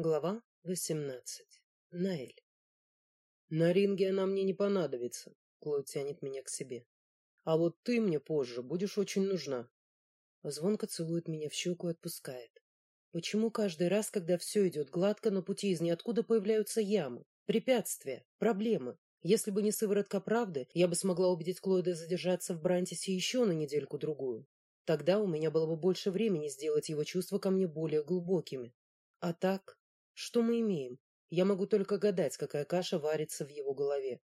Глава восемнадцать. Наэль. На ринге она мне не понадобится, Клод тянет меня к себе. А вот ты мне позже будешь очень нужна. Звонко целует меня в щеку и отпускает. Почему каждый раз, когда все идет гладко, на пути из ниоткуда появляются ямы, препятствия, проблемы? Если бы не сыворотка правды, я бы смогла убедить Клойда задержаться в Брантисе еще на недельку-другую. Тогда у меня было бы больше времени сделать его чувства ко мне более глубокими. А так, что мы имеем? Я могу только гадать, какая каша варится в его голове.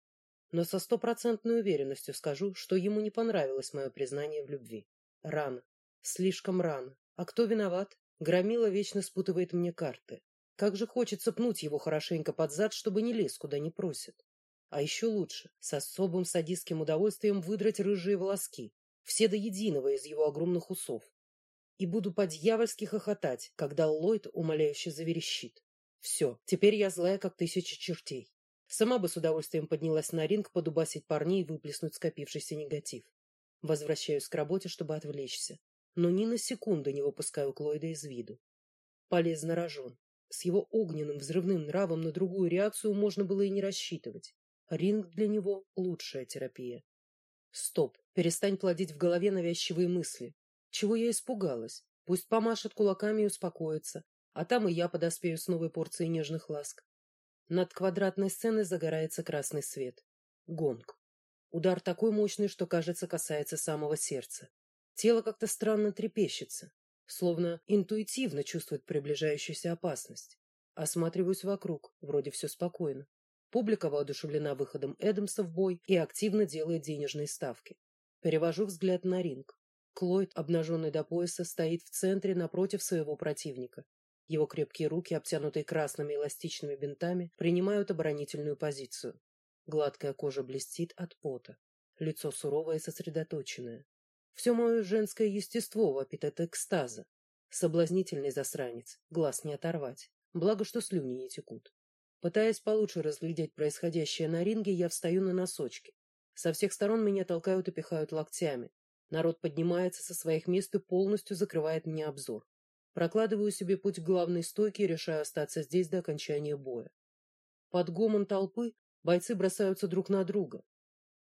Но со стопроцентной уверенностью скажу, что ему не понравилось мое признание в любви. Рано. Слишком рано. А кто виноват? Громила вечно спутывает мне карты. Как же хочется пнуть его хорошенько под зад, чтобы не лез, куда не просит. А еще лучше, с особым садистским удовольствием выдрать рыжие волоски, все до единого из его огромных усов. И буду по-дьявольски хохотать, когда Ллойд умоляюще заверещит. Все, теперь я злая, как тысяча чертей. Сама бы с удовольствием поднялась на ринг подубасить парней и выплеснуть скопившийся негатив. Возвращаюсь к работе, чтобы отвлечься, но ни на секунду не выпускаю Клойда из виду. Полезно рожен. С его огненным взрывным нравом на другую реакцию можно было и не рассчитывать. Ринг для него — лучшая терапия. Стоп, перестань плодить в голове навязчивые мысли. Чего я испугалась? Пусть помашет кулаками и успокоится, а там и я подоспею с новой порцией нежных ласк. Над квадратной сценой загорается красный свет. Гонг. Удар такой мощный, что, кажется, касается самого сердца. Тело как-то странно трепещется, словно интуитивно чувствует приближающуюся опасность. Осматриваюсь вокруг, вроде все спокойно. Публика воодушевлена выходом Эдамса в бой и активно делает денежные ставки. Перевожу взгляд на ринг. Клойд, обнаженный до пояса, стоит в центре напротив своего противника. Его крепкие руки, обтянутые красными эластичными бинтами, принимают оборонительную позицию. Гладкая кожа блестит от пота. Лицо суровое и сосредоточенное. Все мое женское естество вопит от экстаза. Соблазнительный засранец, глаз не оторвать. Благо, что слюни не текут. Пытаясь получше разглядеть происходящее на ринге, я встаю на носочки. Со всех сторон меня толкают и пихают локтями. Народ поднимается со своих мест и полностью закрывает мне обзор. Прокладываю себе путь к главной стойке и решаю остаться здесь до окончания боя. Под гомон толпы бойцы бросаются друг на друга.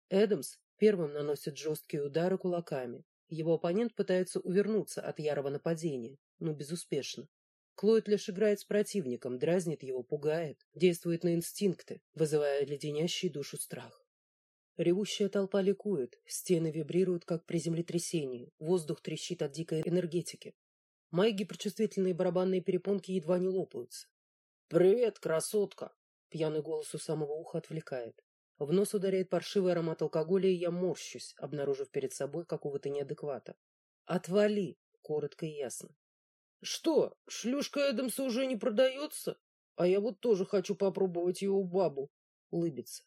Эдамс первым наносит жесткие удары кулаками. Его оппонент пытается увернуться от ярого нападения, но безуспешно. Клойд лишь играет с противником, дразнит его, пугает, действует на инстинкты, вызывая леденящий душу страх. Ревущая толпа ликует, стены вибрируют, как при землетрясении, воздух трещит от дикой энергетики. Мои гиперчувствительные барабанные перепонки едва не лопаются. «Привет, красотка!» Пьяный голос у самого уха отвлекает. В нос ударяет паршивый аромат алкоголя, и я морщусь, обнаружив перед собой какого-то неадеквата. «Отвали!» — коротко и ясно. Что, шлюшка Эдамса уже не продается? А я вот тоже хочу попробовать его бабу. Улыбится.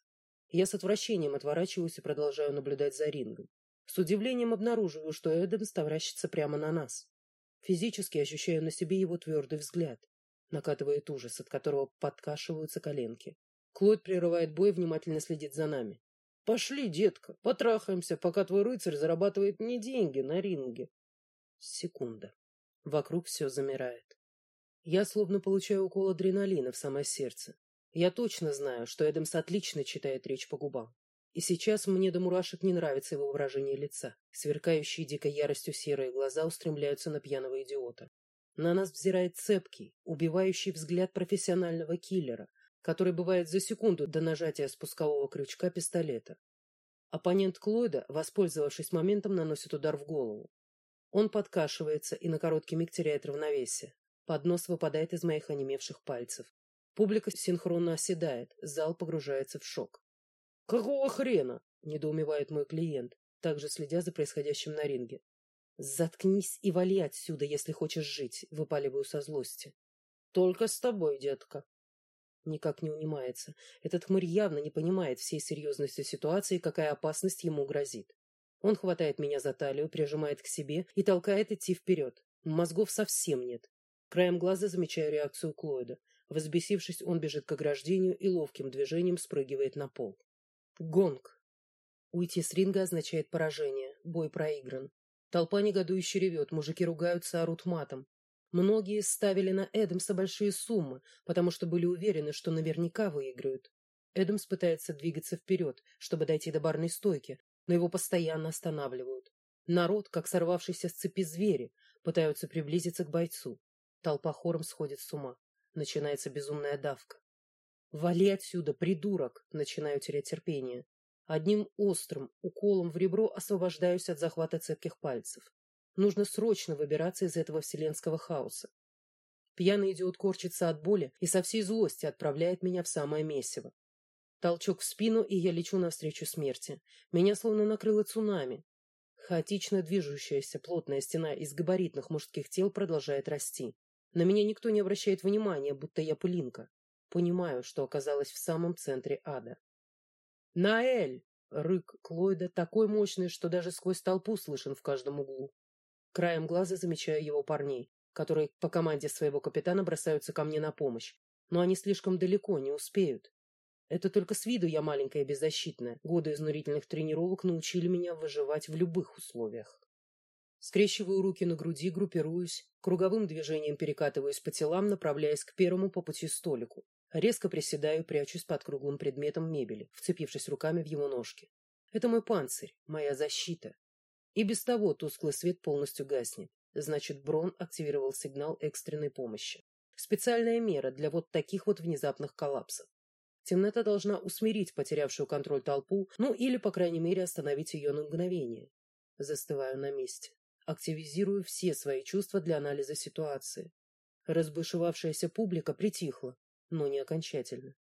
Я с отвращением отворачиваюсь и продолжаю наблюдать за рингом. С удивлением обнаруживаю, что Эдамс тавращится прямо на нас. Физически ощущаю на себе его твердый взгляд. Накатывает ужас, от которого подкашиваются коленки. Клод прерывает бой, внимательно следит за нами. «Пошли, детка, потрахаемся, пока твой рыцарь зарабатывает мне деньги на ринге». Секунда. Вокруг все замирает. Я словно получаю укол адреналина в самое сердце. Я точно знаю, что Эдамс отлично читает речь по губам. И сейчас мне до мурашек не нравится его выражение лица. Сверкающие дикой яростью серые глаза устремляются на пьяного идиота. На нас взирает цепкий, убивающий взгляд профессионального киллера, который бывает за секунду до нажатия спускового крючка пистолета. Оппонент Клойда, воспользовавшись моментом, наносит удар в голову. Он подкашивается и на короткий миг теряет равновесие. Поднос выпадает из моих онемевших пальцев. Публика синхронно оседает, зал погружается в шок. «Какого хрена?» – недоумевает мой клиент, также следя за происходящим на ринге. «Заткнись и вали отсюда, если хочешь жить», – выпаливаю со злости. «Только с тобой, детка». Никак не унимается. Этот хмырь явно не понимает всей серьезности ситуации какая опасность ему грозит. Он хватает меня за талию, прижимает к себе и толкает идти вперед. Мозгов совсем нет. Краем глаза замечаю реакцию Клойда. Возбесившись, он бежит к ограждению и ловким движением спрыгивает на пол. Гонг. Уйти с ринга означает поражение. Бой проигран. Толпа негодующе ревет, мужики ругаются, орут матом. Многие ставили на Эдамса большие суммы, потому что были уверены, что наверняка выиграют. Эдамс пытается двигаться вперед, чтобы дойти до барной стойки, но его постоянно останавливают. Народ, как сорвавшийся с цепи звери, пытаются приблизиться к бойцу. Толпа хором сходит с ума. Начинается безумная давка. «Вали отсюда, придурок!» Начинаю терять терпение. Одним острым уколом в ребро освобождаюсь от захвата цепких пальцев. Нужно срочно выбираться из этого вселенского хаоса. Пьяный идиот корчится от боли и со всей злости отправляет меня в самое месиво. Толчок в спину, и я лечу навстречу смерти. Меня словно накрыло цунами. Хаотично движущаяся плотная стена из габаритных мужских тел продолжает расти. На меня никто не обращает внимания, будто я пылинка. Понимаю, что оказалась в самом центре ада. «Наэль!» — рык Клойда такой мощный, что даже сквозь толпу слышен в каждом углу. Краем глаза замечаю его парней, которые по команде своего капитана бросаются ко мне на помощь. Но они слишком далеко, не успеют. Это только с виду я маленькая и беззащитная. Годы изнурительных тренировок научили меня выживать в любых условиях. Скрещиваю руки на груди, группируюсь, круговым движением перекатываюсь по телам, направляясь к первому по пути столику. Резко приседаю, прячусь под круглым предметом мебели, вцепившись руками в его ножки. Это мой панцирь, моя защита, и без того тусклый свет полностью гаснет. Значит, Брон активировал сигнал экстренной помощи. Специальная мера для вот таких вот внезапных коллапсов. Темнота должна усмирить потерявшую контроль толпу, ну или, по крайней мере, остановить ее на мгновение. Застываю на месте. Активизирую все свои чувства для анализа ситуации. Разбушевавшаяся публика притихла, но не окончательно.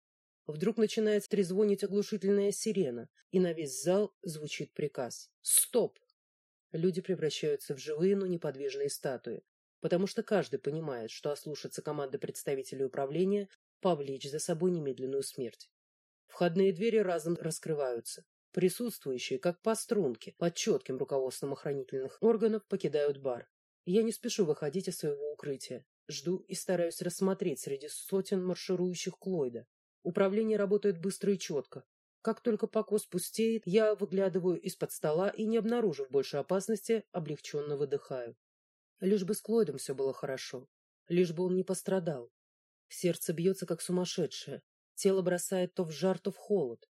Вдруг начинает трезвонить оглушительная сирена, и на весь зал звучит приказ. «Стоп!» Люди превращаются в живые, но неподвижные статуи, потому что каждый понимает, что ослушаться команды представителей управления повлечь за собой немедленную смерть. Входные двери разом раскрываются. Присутствующие, как по струнке, под четким руководством охранительных органов, покидают бар. Я не спешу выходить из своего укрытия. Жду и стараюсь рассмотреть среди сотен марширующих Клойда. Управление работает быстро и четко. Как только покос пустеет, я выглядываю из-под стола и, не обнаружив больше опасности, облегченно выдыхаю. Лишь бы с Клойдом все было хорошо. Лишь бы он не пострадал. Сердце бьется, как сумасшедшее. Тело бросает то в жар, то в холод.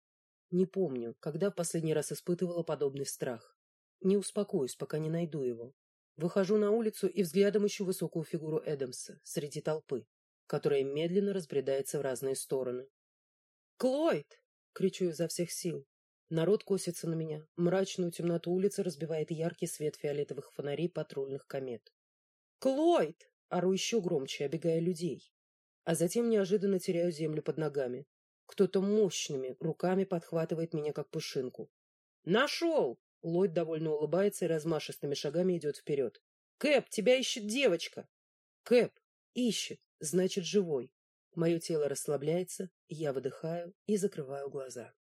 Не помню, когда в последний раз испытывала подобный страх. Не успокоюсь, пока не найду его. Выхожу на улицу и взглядом ищу высокую фигуру Эдамса среди толпы, которая медленно разбредается в разные стороны. «Клойд!» кричу изо всех сил. Народ косится на меня. Мрачную темноту улицы разбивает яркий свет фиолетовых фонарей патрульных комет. «Клойд!» — ору еще громче, обегая людей. А затем неожиданно теряю землю под ногами. Кто-то мощными руками подхватывает меня, как пушинку. «Нашел!» — Ллойд довольно улыбается и размашистыми шагами идет вперед. «Кэп, тебя ищет девочка!» «Кэп! Ищет! Значит, живой!» Мое тело расслабляется, я выдыхаю и закрываю глаза.